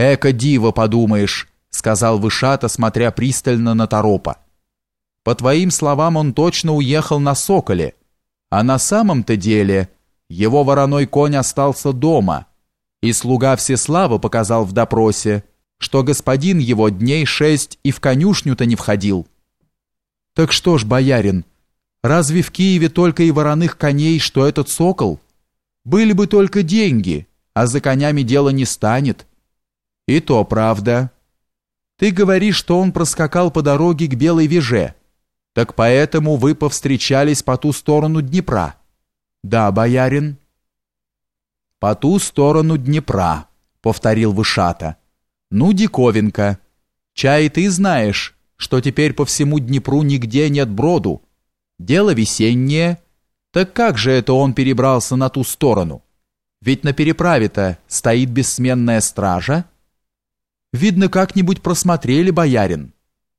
«Эко диво, подумаешь», — сказал Вышата, смотря пристально на Торопа. «По твоим словам, он точно уехал на Соколе, а на самом-то деле его вороной конь остался дома, и слуга Всеслава показал в допросе, что господин его дней шесть и в конюшню-то не входил». «Так что ж, боярин, разве в Киеве только и вороных коней, что этот сокол? Были бы только деньги, а за конями дело не станет». «И то правда. Ты говоришь, что он проскакал по дороге к Белой Веже. Так поэтому вы повстречались по ту сторону Днепра». «Да, боярин». «По ту сторону Днепра», — повторил Вышата. «Ну, диковинка. Чай ты знаешь, что теперь по всему Днепру нигде нет броду. Дело весеннее. Так как же это он перебрался на ту сторону? Ведь на переправе-то стоит бессменная стража». Видно, как-нибудь просмотрели, боярин.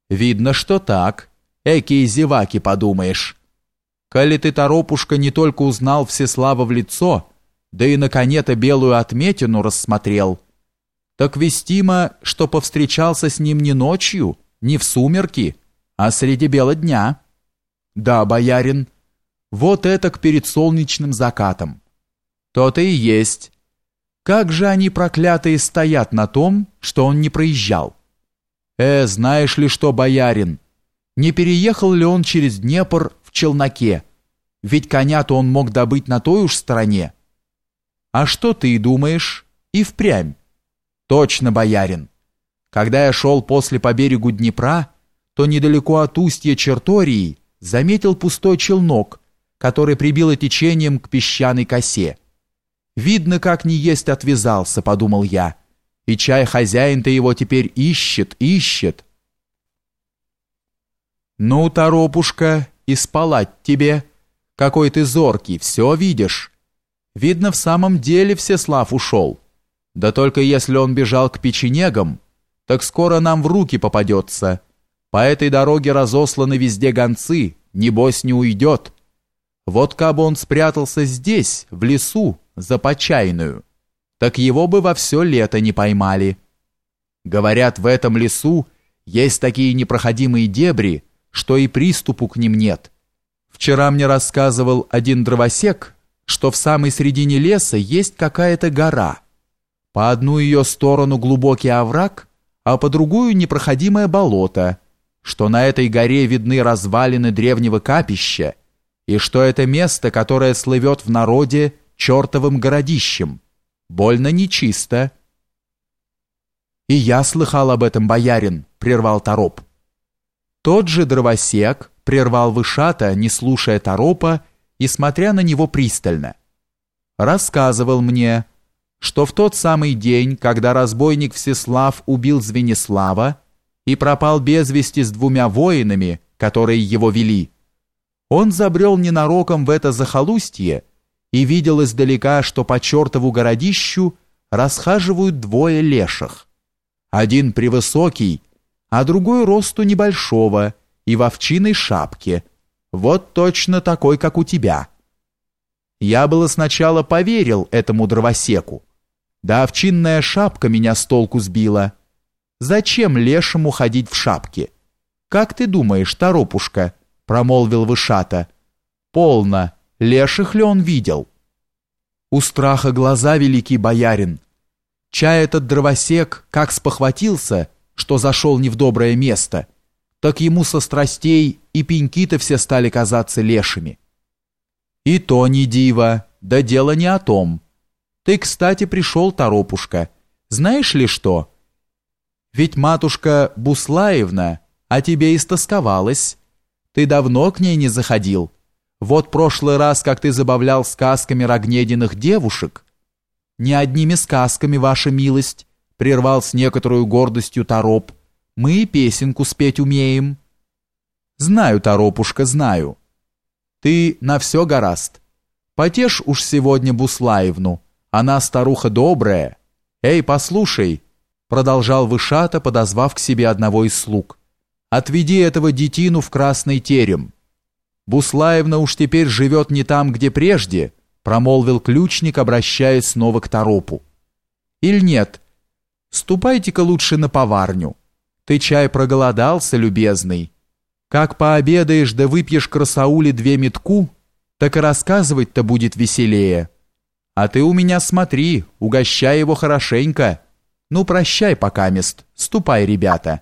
Видно, что так. Экие зеваки, подумаешь. Коли ты, торопушка, не только узнал Всеслава в лицо, да и на коне-то белую отметину рассмотрел, так вестимо, что повстречался с ним не ночью, не в сумерки, а среди бела дня. Да, боярин, вот это к перед солнечным закатом. То-то и есть. Как же они проклятые стоят на том, что он не проезжал? Э, знаешь ли что, боярин, не переехал ли он через Днепр в челноке? Ведь коня-то он мог добыть на той уж стороне. А что ты думаешь? И впрямь. Точно, боярин. Когда я шел после по берегу Днепра, то недалеко от устья Чертории заметил пустой челнок, который прибило течением к песчаной косе. Видно, как не есть отвязался, подумал я. И чай хозяин-то его теперь ищет, ищет. Ну, торопушка, и спалать тебе. Какой ты зоркий, все видишь. Видно, в самом деле Всеслав ушел. Да только если он бежал к печенегам, так скоро нам в руки попадется. По этой дороге разосланы везде гонцы, небось не уйдет. Вот кабы он спрятался здесь, в лесу, за почайную, так его бы во все лето не поймали. Говорят, в этом лесу есть такие непроходимые дебри, что и приступу к ним нет. Вчера мне рассказывал один дровосек, что в самой середине леса есть какая-то гора. По одну ее сторону глубокий овраг, а по другую непроходимое болото, что на этой горе видны развалины древнего капища, и что это место, которое слывет в народе чертовым городищем. Больно нечисто. И я слыхал об этом, боярин, прервал Тороп. Тот же дровосек прервал Вышата, не слушая Торопа и смотря на него пристально. Рассказывал мне, что в тот самый день, когда разбойник Всеслав убил Звенислава и пропал без вести с двумя воинами, которые его вели, он забрел ненароком в это захолустье и видел издалека, что по чертову городищу расхаживают двое леших. Один превысокий, а другой росту небольшого и в овчиной шапке. Вот точно такой, как у тебя. Я было сначала поверил этому дровосеку. Да овчинная шапка меня с толку сбила. Зачем лешему ходить в шапке? Как ты думаешь, торопушка? Промолвил Вышата. Полно. Леших ли он видел? У страха глаза великий боярин. Чай этот дровосек как спохватился, что зашел не в доброе место, так ему со страстей и пеньки-то все стали казаться лешими. И то не диво, да дело не о том. Ты, кстати, пришел, торопушка. Знаешь ли что? Ведь матушка Буслаевна о тебе истосковалась. Ты давно к ней не заходил. Вот прошлый раз, как ты забавлял сказками рогнединых девушек, не одними сказками, ваша милость, прервал с некоторой гордостью Тороп. Мы и песенку спеть умеем. Знаю, Торопушка, знаю. Ты на все гораст. Потешь уж сегодня Буслаевну. Она старуха добрая. Эй, послушай, продолжал Вышата, подозвав к себе одного из слуг. Отведи этого детину в красный терем. Буслаевна уж теперь живет не там, где прежде, промолвил ключник, обращаясь снова к Торопу. Или нет? Ступайте-ка лучше на поварню. Ты чай проголодался, любезный. Как пообедаешь да выпьешь красаули две метку, так и рассказывать-то будет веселее. А ты у меня смотри, угощай его хорошенько. Ну, прощай, покамест, ступай, ребята».